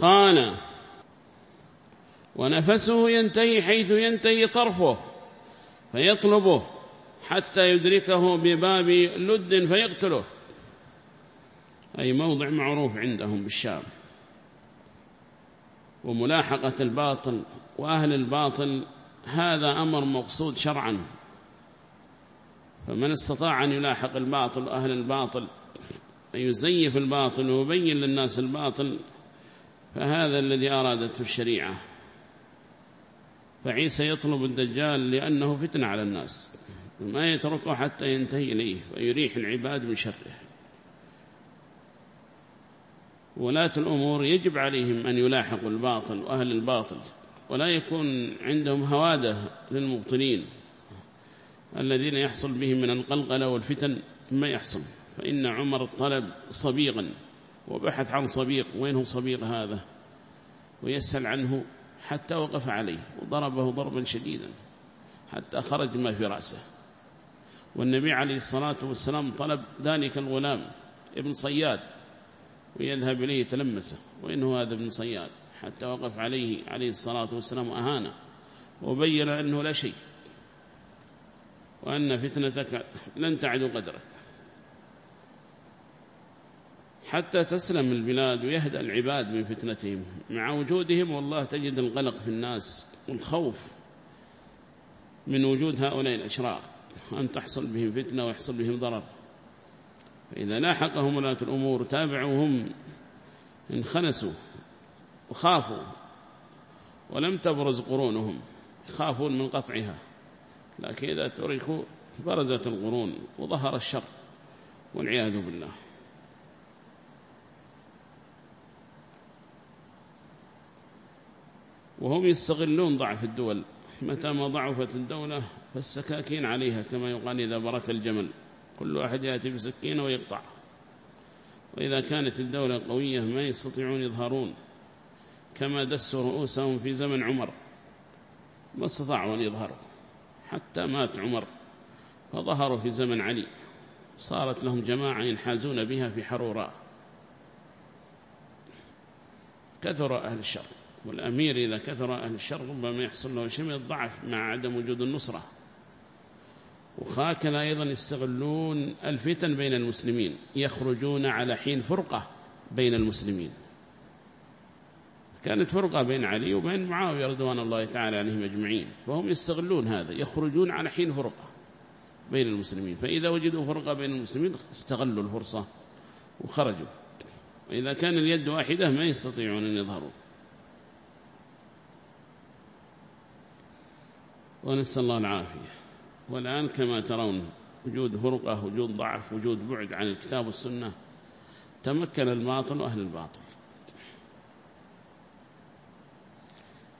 قال ونفسه ينتهي حيث ينتهي طرفه فيطلبه حتى يدركه بباب لد فيقتله. أي موضع معروف عندهم بالشام. وملاحقة الباطل وأهل الباطل هذا أمر مقصود شرعا. فمن استطاع أن يلاحق الباطل وأهل الباطل أن يزيف الباطل ويبين للناس الباطل فهذا الذي أرادته الشريعة. فعيسى يطلب الدجال لأنه فتن على الناس. ما يتركه حتى ينتهي إليه ويريح العباد من شره. ولاة الأمور يجب عليهم أن يلاحقوا الباطل وأهل الباطل ولا يكون عندهم هوادة للمبطلين. الذين يحصل بهم من القلقلة والفتن ما يحصل. فإن عمر طلب صبيغا. وبحث عن صبيغ وين صبيغ هذا؟ ويسأل عنه حتى وقف عليه وضربه ضربا شديدا حتى خرج ما في رأسه. والنبي عليه الصلاة والسلام طلب ذلك الغلام ابن صياد ويذهب إليه تلمسه وإنه هذا ابن صياد؟ حتى وقف عليه عليه الصلاة والسلام أهانه وبين أنه لا شيء وأن فتنتك لن تعد قدرك. حتى تسلم البلاد ويهدأ العباد من فتنتهم. مع وجودهم والله تجد القلق في الناس والخوف من وجود هؤلاء الأشرار أن تحصل بهم فتنة ويحصل بهم ضرر. فإذا لاحقهم ولاة الأمور تابعوهم. انخنسوا وخافوا ولم تبرز قرونهم يخافون من قطعها. لكن إذا تركوا برزت القرون وظهر الشر والعياذ بالله. وهم يستغلون ضعف الدول. متى ما ضعفت الدولة فالسكاكين عليها كما يقال إذا برك الجمل. كل واحد يأتي بسكينة ويقطع. وإذا كانت الدولة قوية ما يستطيعون يظهرون. كما دسوا رؤوسهم في زمن عمر. ما استطاعوا أن يظهروا. حتى مات عمر. فظهروا في زمن علي. صارت لهم جماعة ينحازون بها في حروراء كثر أهل الشر. والأمير إذا كثر أهل الشر ربما يحصل له شيء من الضعف مع عدم وجود النصرة. وهكذا أيضا يستغلون الفتن بين المسلمين يخرجون على حين فرقة بين المسلمين. كانت فرقة بين علي وبين معاوية رضوان الله تعالى عليهم أجمعين فهم يستغلون هذا يخرجون على حين فرقة بين المسلمين. فإذا وجدوا فرقة بين المسلمين استغلوا الفرصة وخرجوا. وإذا كان اليد واحدة ما يستطيعون أن يظهروا. ونسأل الله العافية. والآن كما ترون وجود فرقة وجود ضعف وجود بعد عن الكتاب والسنة تمكن الباطل وأهل الباطل.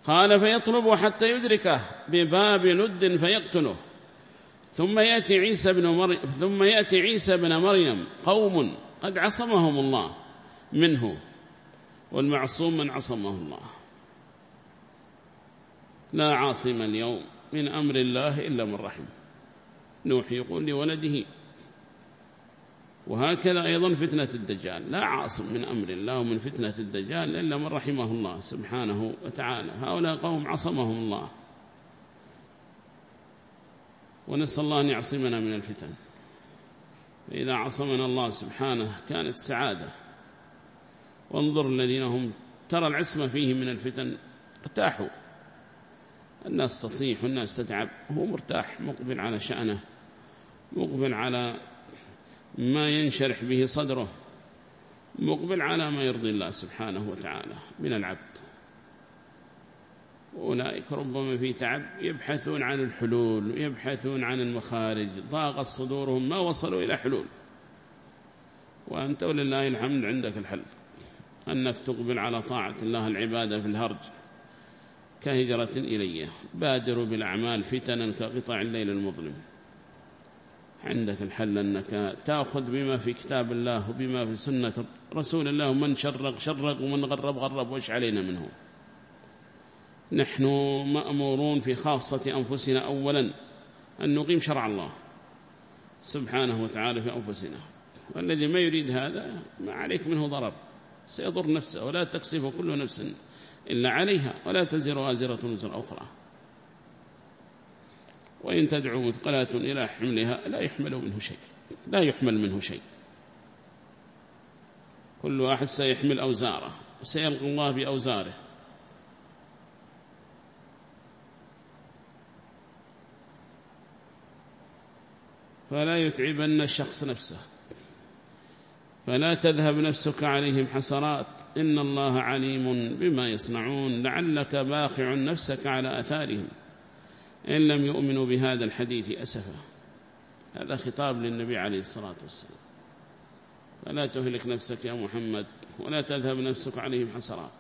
قال فيطلب حتى يدركه بباب لد فيقتله. ثم يأتي عيسى بن مريم ثم يأتي عيسى بن مريم قوم قد عصمهم الله منه والمعصوم من عصمه الله. لا عاصم اليوم. من أمر الله إلا من رحم. نوح يقول لولده وهكذا أيضا فتنة الدجال. لا عاصم من أمر الله ومن فتنة الدجال إلا من رحمه الله سبحانه وتعالى. هؤلاء قوم عصمهم الله. ونسأل الله أن يعصمنا من الفتن. فإذا عصمنا الله سبحانه كانت سعادة. وانظر الذين هم ترى العصمة فيهم من الفتن. ارتاحوا. الناس تصيح والناس تتعب. هو مرتاح مقبل على شأنه مقبل على ما ينشرح به صدره مقبل على ما يرضي الله سبحانه وتعالى من العبد. أولئك ربما في تعب يبحثون عن الحلول ويبحثون عن المخارج ضاقت صدورهم ما وصلوا إلى حلول. وأنت ولله الحمد عندك الحل أنك تقبل على طاعة الله العبادة في الهرج. كهجرة إليه بادروا بالأعمال فتنا كقطع الليل المظلم. عندك الحل أنك تأخذ بما في كتاب الله وبما في سنة رسول الله. ومن شرق شرق ومن غرب غرب وإيش علينا منه نحن مأمورون في خاصة أنفسنا أولا أن نقيم شرع الله سبحانه وتعالى في أنفسنا. والذي ما يريد هذا ما عليك منه ضرر. سيضر نفسه ولا تكسف كل نفس. إلا عليها ولا تزر وازرة وزر أخرى. وإن تدعو مثقلة إلى حملها لا يحمل منه شيء لا يحمل منه شيء. كل واحد سيحمل أوزاره وسيلقى الله بأوزاره. فلا يتعبن الشخص نفسه. فلا تذهب نفسك عليهم حسرات. إن الله عليم بما يصنعون. لعلك باخع نفسك على أثارهم. إن لم يؤمنوا بهذا الحديث أسفا. هذا خطاب للنبي عليه الصلاة والسلام. فلا تهلك نفسك يا محمد ولا تذهب نفسك عليهم حسرات.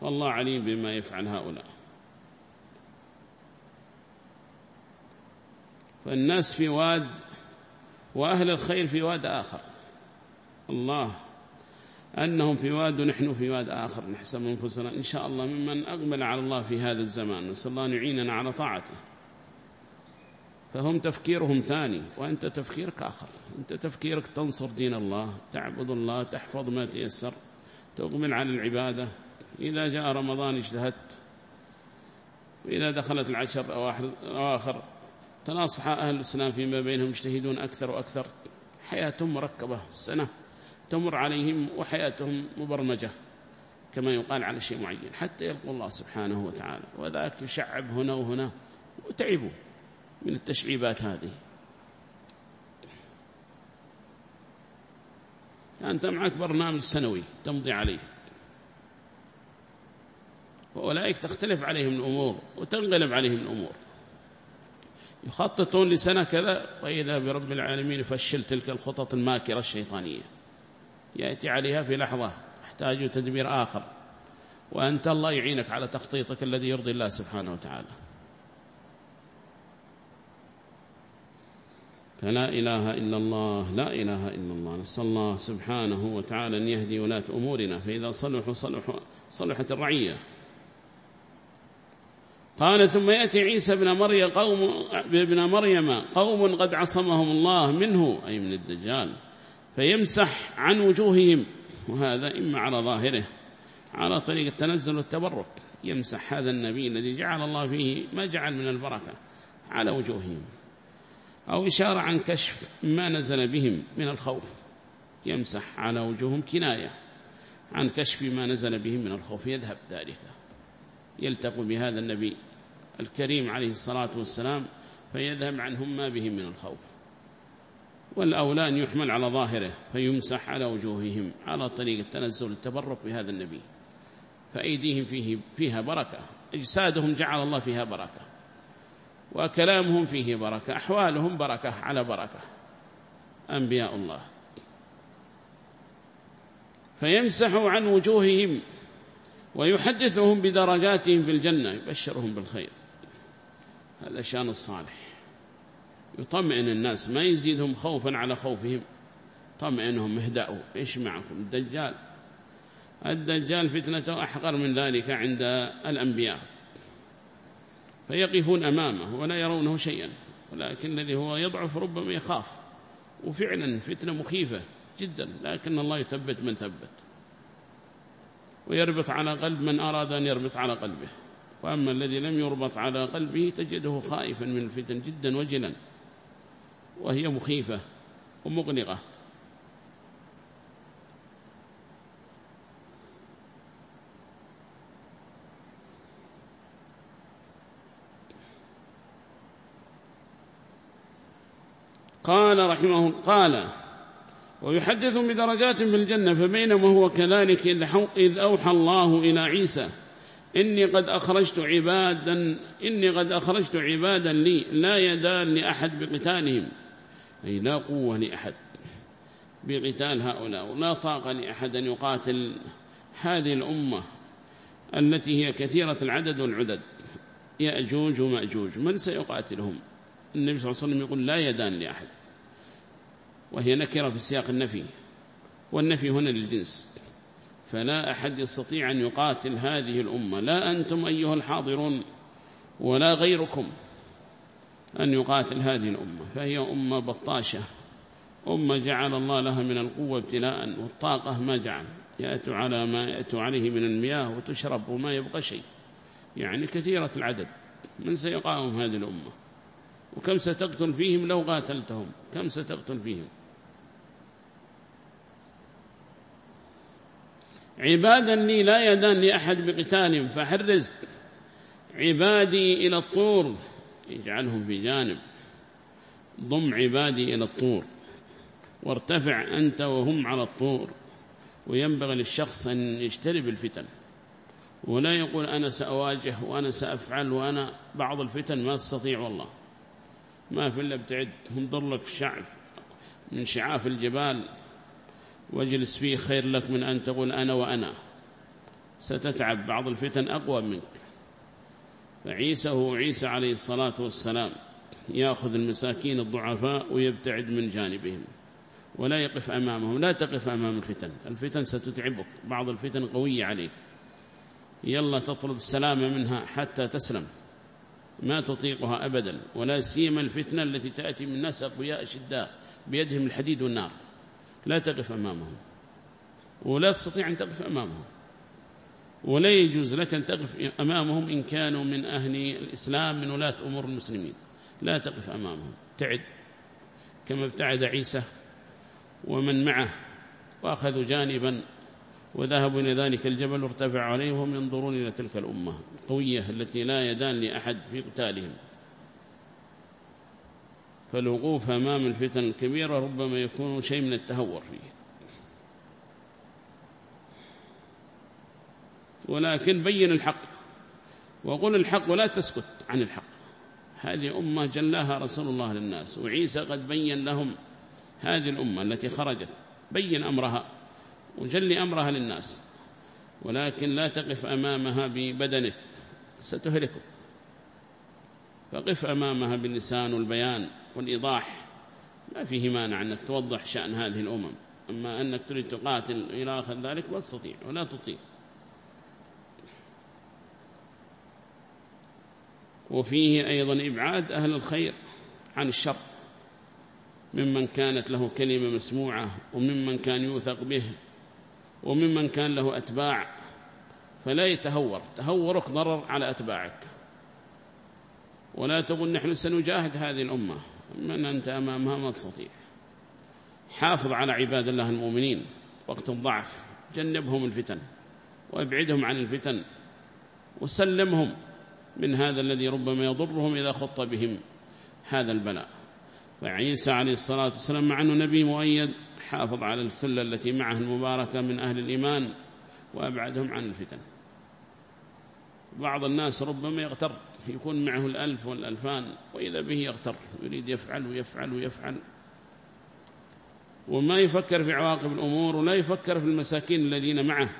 والله عليم بما يفعل هؤلاء. فالناس في واد وأهل الخير في واد آخر. الله. أنهم في واد ونحن في واد آخر. نحسب أنفسنا. إن شاء الله ممن أقبل على الله في هذا الزمان. نسأل الله أن يعيننا على طاعته. فهم تفكيرهم ثاني وأنت تفكيرك آخر. أنت تفكيرك تنصر دين الله تعبد الله تحفظ ما تيسر تقبل على العبادة. إذا جاء رمضان اجتهدت وإذا دخلت العشر أواخر تناصح أهل الإسلام فيما بينهم يجتهدون أكثر وأكثر. حياتهم مركبة السنة تمر عليهم وحياتهم مبرمجة كما يقال على شيء معين حتى يلقوا الله سبحانه وتعالى. وذاك يشعب هنا وهنا وتعبوا من التشعيبات هذه. أنت معك برنامج سنوي تمضي عليه. وأولئك تختلف عليهم الأمور وتنقلب عليهم الأمور. يخططون لسنة كذا وإذا برب العالمين يفشل تلك الخطط الماكرة الشيطانية. يأتي عليها في لحظة يحتاج تدبير آخر. وأنت الله يعينك على تخطيطك الذي يرضي الله سبحانه وتعالى. فلا إله إلا الله لا إله إلا الله. نسأل الله سبحانه وتعالى أن يهدي ولاة أمورنا. فإذا صلحوا صلحوا صلحت الرعية. قال ثم يأتي عيسى بن مريم قوم ابن مريم قوم قد عصمهم الله منه أي من الدجال فيمسح عن وجوههم وهذا إما على ظاهره على طريق التنزل والتبرك يمسح هذا النبي الذي جعل الله فيه ما جعل من البركة على وجوههم أو إشارة عن كشف ما نزل بهم من الخوف يمسح على وجوههم كناية عن كشف ما نزل بهم من الخوف يذهب ذلك. يلتق بهذا النبي الكريم عليه الصلاة والسلام فيذهب عنهم ما بهم من الخوف. والأولى أن يحمل على ظاهره فيمسح على وجوههم على طريق التنزل التبرك بهذا النبي. فأيديهم فيه فيها بركة أجسادهم جعل الله فيها بركة وكلامهم فيه بركة أحوالهم بركة على بركة. أنبياء الله. فيمسح عن وجوههم ويحدثهم بدرجاتهم في الجنة يبشرهم بالخير. هذا شأن الصالح. يطمئن الناس ما يزيدهم خوفا على خوفهم. طمئنهم اهدأوا إيش معكم؟ الدجال. الدجال فتنته أحقر من ذلك عند الأنبياء. فيقفون أمامه ولا يرونه شيئا ولكن الذي هو يضعف ربما يخاف. وفعلا فتنة مخيفة جدا لكن الله يثبت من ثبت. ويربط على قلب من أراد أن يربط على قلبه. وأما الذي لم يربط على قلبه تجده خائفا من الفتن جدا وجلا وهي مخيفة ومغنقة قال رحمه قال ويحدث بدرجات في الجنة فبينما هو كذلك إذ أوحى الله إلى عيسى إني قد أخرجت عبادا إني قد أخرجت عبادا لي لا يدان لأحد بقتالهم. أي لا قوة لأحد بقتال هؤلاء ولا طاقة لأحد أن يقاتل هذه الأمة التي هي كثيرة العدد والعدد. يأجوج ومأجوج من سيقاتلهم؟ النبي صلى الله عليه وسلم يقول لا يدان لأحد. وهي نكرة في سياق النفي والنفي هنا للجنس. فلا أحد يستطيع أن يقاتل هذه الأمة لا أنتم أيها الحاضرون ولا غيركم أن يقاتل هذه الأمة. فهي أمة بطاشة أمة جعل الله لها من القوة ابتلاء والطاقة ما جعل. يأتوا على ما يأتوا عليه من المياه وتشرب وما يبقى شيء. يعني كثيرة العدد من سيقاوم هذه الأمة. وكم ستقتل فيهم لو قاتلتهم؟ كم ستقتل فيهم؟ عبادا لي لا يدان لأحد بقتالهم فحرز عبادي إلى الطور. اجعلهم في جانب. ضم عبادي إلى الطور. وارتفع أنت وهم على الطور. وينبغي للشخص أن يجتنب الفتن. ولا يقول أنا سأواجه وأنا سأفعل وأنا بعض الفتن ما تستطيع والله. ما في إلا ابتعد. انظر لك شعب من شعاف الجبال واجلس فيه خير لك من أن تقول أنا وأنا. ستتعب بعض الفتن أقوى منك. فعيسى هو عيسى عليه الصلاة والسلام. يأخذ المساكين الضعفاء ويبتعد من جانبهم ولا يقف أمامهم لا تقف أمام الفتن. الفتن ستتعبك بعض الفتن قوية عليك. يلا تطلب السلامة منها حتى تسلم. ما تطيقها أبدا ولا سيما الفتنة التي تأتي من ناس أقوياء شداء بيدهم الحديد والنار. لا تقف أمامهم ولا تستطيع أن تقف أمامهم ولا يجوز لك أن تقف أمامهم إن كانوا من أهل الإسلام من ولاة أمور المسلمين. لا تقف أمامهم تعد كما ابتعد عيسى ومن معه وأخذوا جانبا وذهبوا إلى ذلك الجبل وارتفع عليهم وهم ينظرون إلى تلك الأمة القوية التي لا يدان لأحد في قتالهم. فالوقوف أمام الفتن الكبيرة ربما يكون شيء من التهور فيه. ولكن بين الحق وقل الحق ولا تسكت عن الحق. هذه أمة جلاها رسول الله للناس وعيسى قد بين لهم هذه الأمة التي خرجت بين أمرها. وجل أمرها للناس. ولكن لا تقف أمامها ببدنك ستهلكك فقف أمامها باللسان والبيان والإيضاح. ما فيه مانع أنك توضح شأن هذه الأمم. أما أنك تريد تقاتل إلى آخر ذلك لا تستطيع ولا تطيع. وفيه أيضا إبعاد أهل الخير عن الشر. ممن كانت له كلمة مسموعة وممن كان يوثق به وممن كان له أتباع فلا يتهور. تهورك ضرر على أتباعك. ولا تقول نحن سنجاهد هذه الأمة. من أنت أمامها؟ ما تستطيع حافظ على عباد الله المؤمنين. وقت الضعف. جنبهم الفتن. وأبعدهم عن الفتن. وسلمهم من هذا الذي ربما يضرهم إذا خط بهم هذا البلاء. فعيسى عليه الصلاة والسلام مع أنه نبي مؤيد. حافظ على الثلة التي معه المباركة من أهل الإيمان وأبعدهم عن الفتن. بعض الناس ربما يغتر يكون معه الألف والألفان وإذا به يغتر يريد يفعل ويفعل ويفعل. وما يفكر في عواقب الأمور ولا يفكر في المساكين الذين معه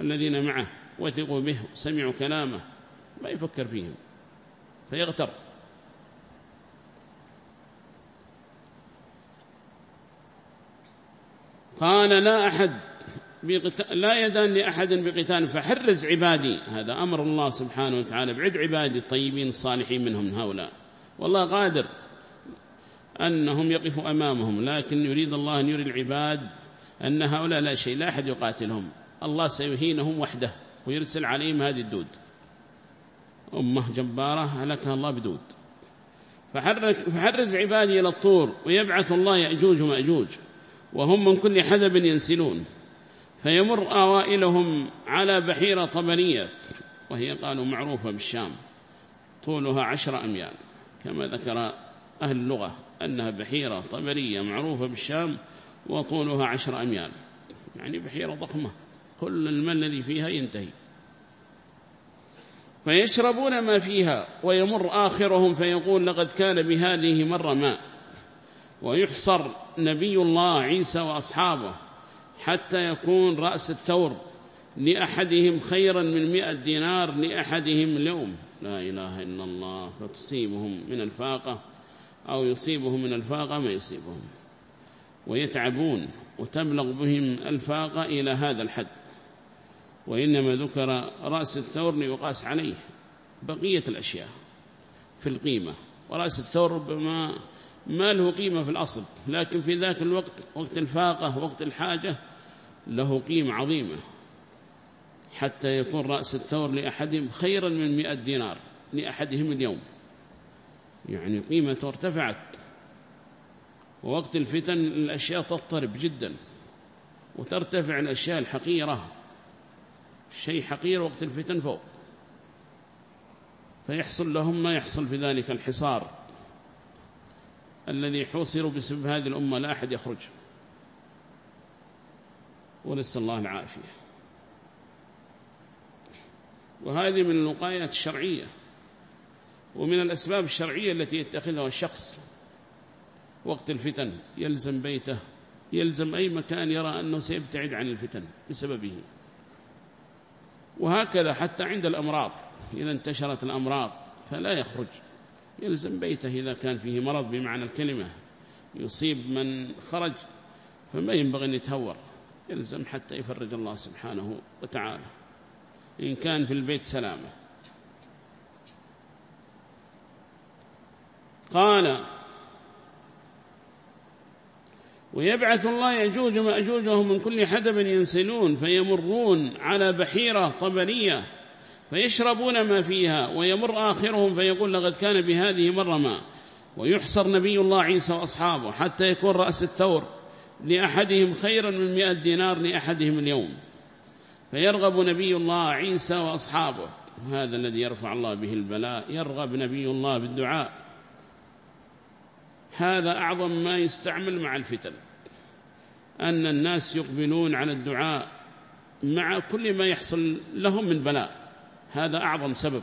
الذين معه وثقوا به وسمعوا كلامه ما يفكر فيهم فيغتر. قال لا أحد لا يدان لأحد بقتال فحرز عبادي. هذا أمر الله سبحانه وتعالى. بعد عبادي الطيبين الصالحين منهم من هؤلاء. والله قادر أنهم يقفوا أمامهم لكن يريد الله أن يري العباد أن هؤلاء لا شيء لا أحد يقاتلهم. الله سيهينهم وحده ويرسل عليهم هذه الدود. أمة جبارة هلكها الله بدود. فحرز عبادي إلى الطور ويبعث الله يأجوج ومأجوج. وهم من كل حدب ينسلون. فيمر أوائلهم على بحيرة طبرية وهي قالوا معروفة بالشام طولها عشر أميال. كما ذكر أهل اللغة أنها بحيرة طبرية معروفة بالشام وطولها عشر أميال. يعني بحيرة ضخمة كل الماء الذي فيها ينتهي. فيشربون ما فيها ويمر آخرهم فيقول لقد كان بهذه مر ماء. ويحصر نبي الله عيسى وأصحابه حتى يكون رأس الثور لأحدهم خيرا من مئة دينار لأحدهم اليوم لا إله إلا الله. فتصيبهم من الفاقة أو يصيبهم من الفاقة ما يصيبهم. ويتعبون وتبلغ بهم الفاقة إلى هذا الحد. وإنما ذكر رأس الثور ليقاس عليه بقية الأشياء في القيمة. ورأس الثور ربما ما له قيمة في الأصل لكن في ذاك الوقت وقت الفاقة وقت الحاجة له قيمة عظيمة. حتى يكون رأس الثور لأحدهم خيرا من مئة دينار لأحدهم اليوم. يعني قيمته ارتفعت. ووقت الفتن الأشياء تضطرب جدا وترتفع الأشياء الحقيرة. شيء حقير وقت الفتن فوق. فيحصل لهم ما يحصل في ذلك الحصار. الذي حوصروا بسبب هذه الأمة لا أحد يخرج. ونسأل الله العافية. وهذه من الوقايات الشرعية ومن الأسباب الشرعية التي يتخذها الشخص وقت الفتن يلزم بيته يلزم أي مكان يرى أنه سيبتعد عن الفتن بسببه. وهكذا حتى عند الأمراض إذا انتشرت الأمراض فلا يخرج. يلزم بيته إذا كان فيه مرض بمعنى الكلمة. يصيب من خرج فما ينبغي أن يتهور. يلزم حتى يفرج الله سبحانه وتعالى. إن كان في البيت سلامة. قال ويبعث الله يجوج مأجوج وهم من كل حدب ينسلون فيمرون على بحيرة طبرية. فيشربون ما فيها ويمر آخرهم فيقول لقد كان بهذه مرة ما. ويحصر نبي الله عيسى وأصحابه حتى يكون رأس الثور لأحدهم خيرا من مئة دينار لأحدهم اليوم. فيرغب نبي الله عيسى وأصحابه. هذا الذي يرفع الله به البلاء يرغب نبي الله بالدعاء. هذا أعظم ما يستعمل مع الفتن. أن الناس يقبلون على الدعاء مع كل ما يحصل لهم من بلاء. هذا أعظم سبب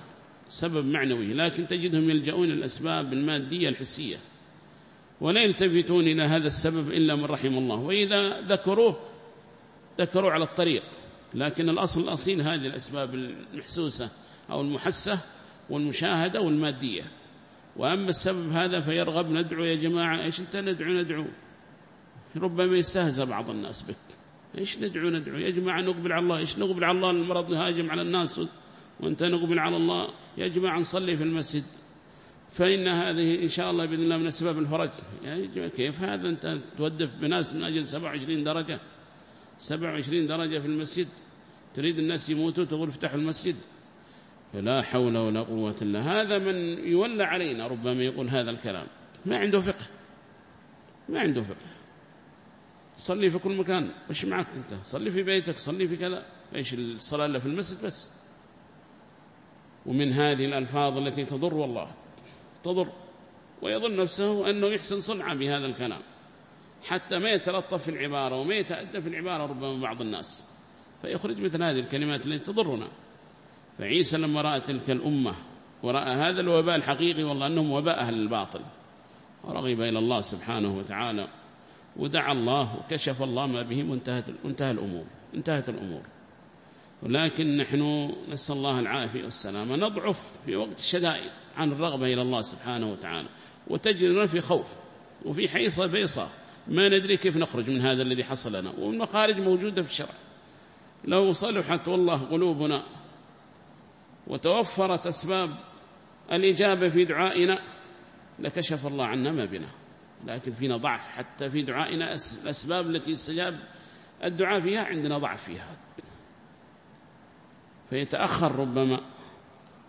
سبب معنوي لكن تجدهم يلجؤون الأسباب المادية الحسية ولا يلتفتون إلى هذا السبب إلا من رحم الله وإذا ذكروه ذكروا على الطريق لكن الأصل الأصيل هذه الأسباب المحسوسة أو المحسة والمشاهدة والمادية وأما السبب هذا فيرغب ندعو يا جماعة إيش أنت ندعو ندعو ربما يستهزى بعض الناس بك إيش ندعو ندعو يا جماعة نقبل على الله إيش نقبل على الله المرض يهاجم على الناس وانت نقبل على الله يا جماعة نصلي في المسجد. فإن هذه إن شاء الله بإذن الله من أسباب الفرج. يعني كيف هذا أنت تودف بناس من أجل 27 درجة؟ 27 درجة في المسجد. تريد الناس يموتوا تقول افتحوا المسجد. فلا حول ولا قوة إلا هذا من يولى علينا ربما يقول هذا الكلام. ما عنده فقه. ما عنده فقه. صلي في كل مكان. وش معك أنت؟ صلي في بيتك صلي في كذا. إيش الصلاة اللي في المسجد بس. ومن هذه الألفاظ التي تضر والله تضر. ويظن نفسه أنه يحسن صنعة بهذا الكلام حتى ما يتلطف في العبارة وما يتأدى في العبارة ربما بعض الناس. فيخرج مثل هذه الكلمات التي تضرنا. فعيسى لما رأى تلك الأمة ورأى هذا الوباء الحقيقي والله أنهم وباء أهل الباطل. ورغب إلى الله سبحانه وتعالى ودعا الله وكشف الله ما به وانتهت الأمور انتهت الأمور. ولكن نحن نسأل الله العافية والسلامة. نضعف في وقت الشدائد عن الرغبة إلى الله سبحانه وتعالى وتجدنا في خوف وفي حيصة بيصة. ما ندري كيف نخرج من هذا الذي حصل لنا. والمخارج موجودة في الشرع. لو صلحت والله قلوبنا وتوفرت أسباب الإجابة في دعائنا لكشف الله عنا ما بنا. لكن فينا ضعف. حتى في دعائنا الأسباب التي استجاب الدعاء فيها عندنا ضعف فيها. فيتأخر ربما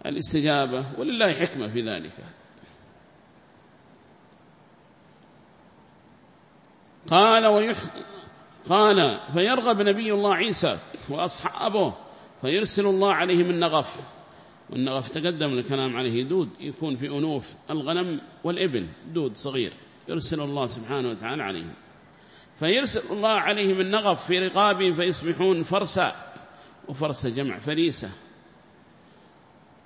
الاستجابة ولله حكمة في ذلك. قال ويح قال فيرغب نبي الله عيسى وأصحابه فيرسل الله عليهم النغف. والنغف تقدم الكلام عليه. دود يكون في أنوف الغنم والإبل دود صغير يرسل الله سبحانه وتعالى عليهم. فيرسل الله عليهم النغف في رقابهم فيصبحون فرسى. وفرسى جمع فريسة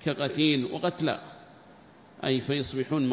كقتيل وقتلى أي فيصبحون